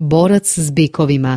Borac s bikovima.